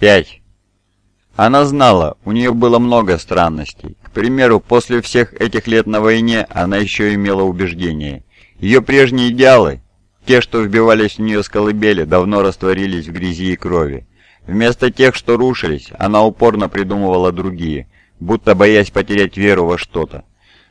Пять. Она знала, у нее было много странностей. К примеру, после всех этих лет на войне она еще имела убеждения. Ее прежние идеалы, те, что вбивались в нее с колыбели, давно растворились в грязи и крови. Вместо тех, что рушились, она упорно придумывала другие, будто боясь потерять веру во что-то.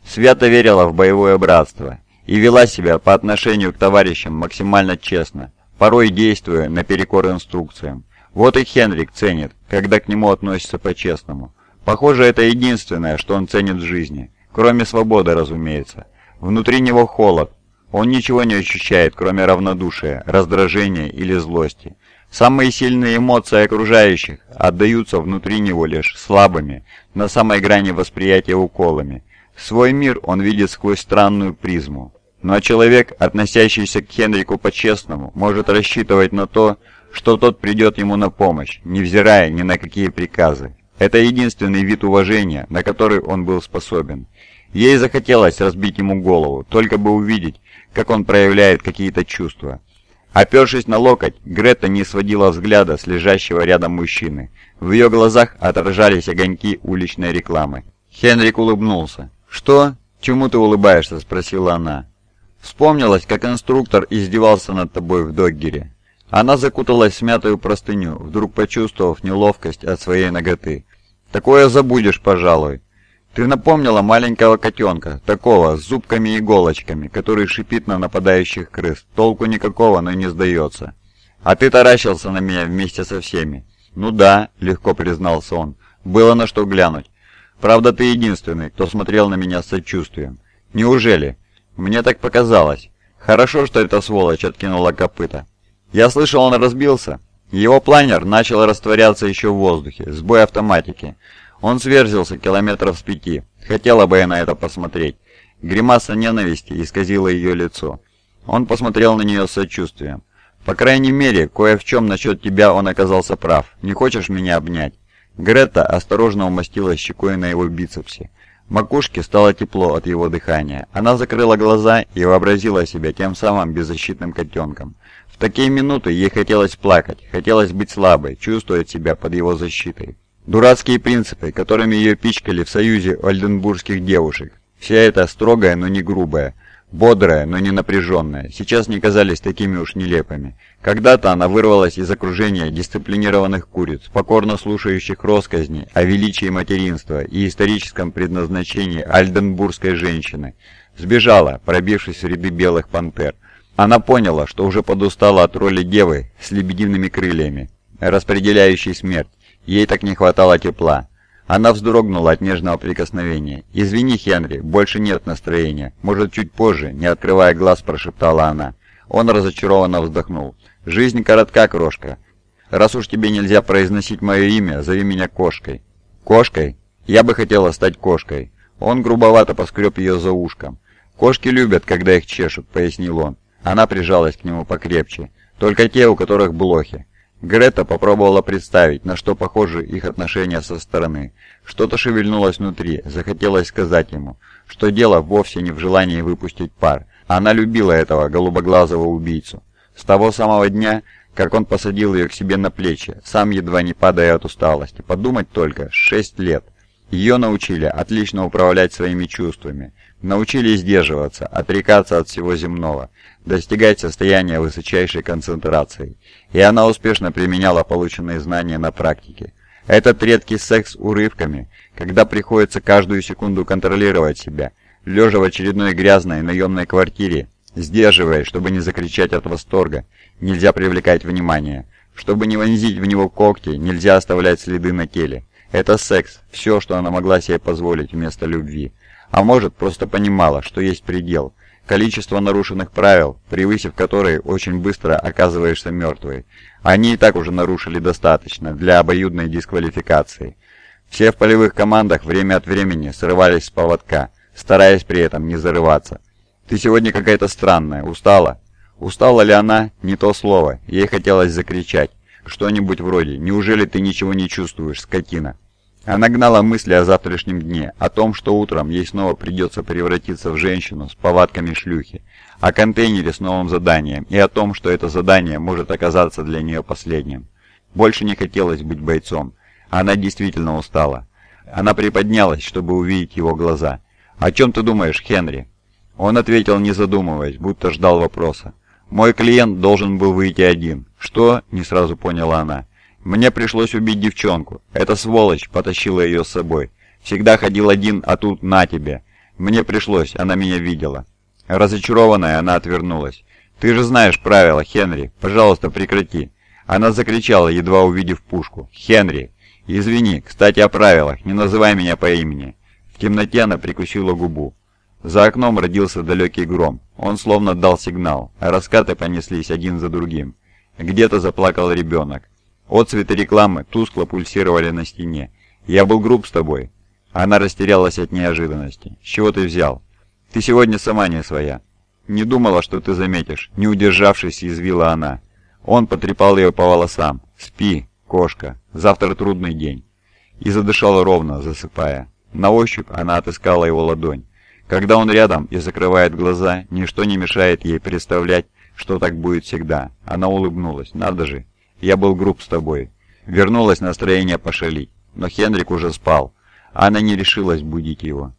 Свято верила в боевое братство и вела себя по отношению к товарищам максимально честно, порой действуя наперекор инструкциям. Вот и Хенрик ценит, когда к нему относятся по-честному. Похоже, это единственное, что он ценит в жизни, кроме свободы, разумеется. Внутри него холод. Он ничего не ощущает, кроме равнодушия, раздражения или злости. Самые сильные эмоции окружающих отдаются внутри него лишь слабыми, на самой грани восприятия уколами. Свой мир он видит сквозь странную призму. Но человек, относящийся к Хенрику по-честному, может рассчитывать на то, что тот придет ему на помощь, невзирая ни на какие приказы. Это единственный вид уважения, на который он был способен. Ей захотелось разбить ему голову, только бы увидеть, как он проявляет какие-то чувства. Опершись на локоть, Грета не сводила взгляда с лежащего рядом мужчины. В ее глазах отражались огоньки уличной рекламы. Хенрик улыбнулся. «Что? Чему ты улыбаешься?» – спросила она. «Вспомнилось, как инструктор издевался над тобой в Доггере». Она закуталась в смятую простыню, вдруг почувствовав неловкость от своей ноготы. «Такое забудешь, пожалуй. Ты напомнила маленького котенка, такого, с зубками и иголочками, который шипит на нападающих крыс. Толку никакого, но не сдается. А ты таращился на меня вместе со всеми. Ну да, легко признался он. Было на что глянуть. Правда, ты единственный, кто смотрел на меня с сочувствием. Неужели? Мне так показалось. Хорошо, что эта сволочь откинула копыта. Я слышал, он разбился. Его планер начал растворяться еще в воздухе, сбой автоматики. Он сверзился километров с пяти. Хотела бы я на это посмотреть. Гримаса ненависти исказила ее лицо. Он посмотрел на нее с сочувствием. «По крайней мере, кое в чем насчет тебя он оказался прав. Не хочешь меня обнять?» Грета осторожно умастила щекой на его бицепсе. Макушке стало тепло от его дыхания. Она закрыла глаза и вообразила себя тем самым беззащитным котенком. Такие минуты ей хотелось плакать, хотелось быть слабой, чувствовать себя под его защитой. Дурацкие принципы, которыми ее пичкали в союзе ольденбургских девушек. Вся эта строгая, но не грубая, бодрая, но не напряженная, сейчас не казались такими уж нелепыми. Когда-то она вырвалась из окружения дисциплинированных куриц, покорно слушающих росказни о величии материнства и историческом предназначении альденбургской женщины. Сбежала, пробившись в ряды белых пантер. Она поняла, что уже подустала от роли девы с лебедиными крыльями, распределяющей смерть. Ей так не хватало тепла. Она вздрогнула от нежного прикосновения. «Извини, Хенри, больше нет настроения. Может, чуть позже?» Не открывая глаз, прошептала она. Он разочарованно вздохнул. «Жизнь коротка, крошка. Раз уж тебе нельзя произносить мое имя, зови меня кошкой». «Кошкой? Я бы хотела стать кошкой». Он грубовато поскреб ее за ушком. «Кошки любят, когда их чешут», — пояснил он. Она прижалась к нему покрепче. «Только те, у которых блохи. Грета попробовала представить, на что похожи их отношения со стороны. Что-то шевельнулось внутри, захотелось сказать ему, что дело вовсе не в желании выпустить пар. Она любила этого голубоглазого убийцу. С того самого дня, как он посадил ее к себе на плечи, сам едва не падая от усталости. Подумать только, шесть лет. Ее научили отлично управлять своими чувствами, научили сдерживаться, отрекаться от всего земного, достигать состояния высочайшей концентрации. И она успешно применяла полученные знания на практике. Этот редкий секс урывками, когда приходится каждую секунду контролировать себя, лежа в очередной грязной наемной квартире, сдерживая, чтобы не закричать от восторга, нельзя привлекать внимание. Чтобы не вонзить в него когти, нельзя оставлять следы на теле. Это секс, все, что она могла себе позволить вместо любви. А может, просто понимала, что есть предел. Количество нарушенных правил, превысив которые очень быстро оказываешься мертвой. Они и так уже нарушили достаточно для обоюдной дисквалификации. Все в полевых командах время от времени срывались с поводка, стараясь при этом не зарываться. «Ты сегодня какая-то странная, устала?» Устала ли она? Не то слово. Ей хотелось закричать. Что-нибудь вроде «Неужели ты ничего не чувствуешь, скотина?» Она гнала мысли о завтрашнем дне, о том, что утром ей снова придется превратиться в женщину с повадками шлюхи, о контейнере с новым заданием и о том, что это задание может оказаться для нее последним. Больше не хотелось быть бойцом. Она действительно устала. Она приподнялась, чтобы увидеть его глаза. «О чем ты думаешь, Хенри?» Он ответил, не задумываясь, будто ждал вопроса. «Мой клиент должен был выйти один». «Что?» – не сразу поняла она. «Мне пришлось убить девчонку. Эта сволочь потащила ее с собой. Всегда ходил один, а тут на тебе. Мне пришлось, она меня видела». Разочарованная, она отвернулась. «Ты же знаешь правила, Хенри. Пожалуйста, прекрати». Она закричала, едва увидев пушку. «Хенри!» «Извини, кстати о правилах, не называй меня по имени». В темноте она прикусила губу. За окном родился далекий гром. Он словно дал сигнал, а раскаты понеслись один за другим. Где-то заплакал ребенок. Отцветы рекламы тускло пульсировали на стене. «Я был груб с тобой». Она растерялась от неожиданности. «С чего ты взял?» «Ты сегодня сама не своя». «Не думала, что ты заметишь», — не удержавшись, извила она. Он потрепал ее по волосам. «Спи, кошка, завтра трудный день». И задышала ровно, засыпая. На ощупь она отыскала его ладонь. Когда он рядом и закрывает глаза, ничто не мешает ей представлять, что так будет всегда. Она улыбнулась. «Надо же, я был груб с тобой». Вернулось настроение пошалить, но Хенрик уже спал. Она не решилась будить его.